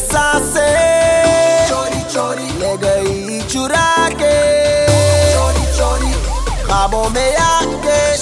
sase. Chori chori. Lega ichurake. Chori chori. Abome yake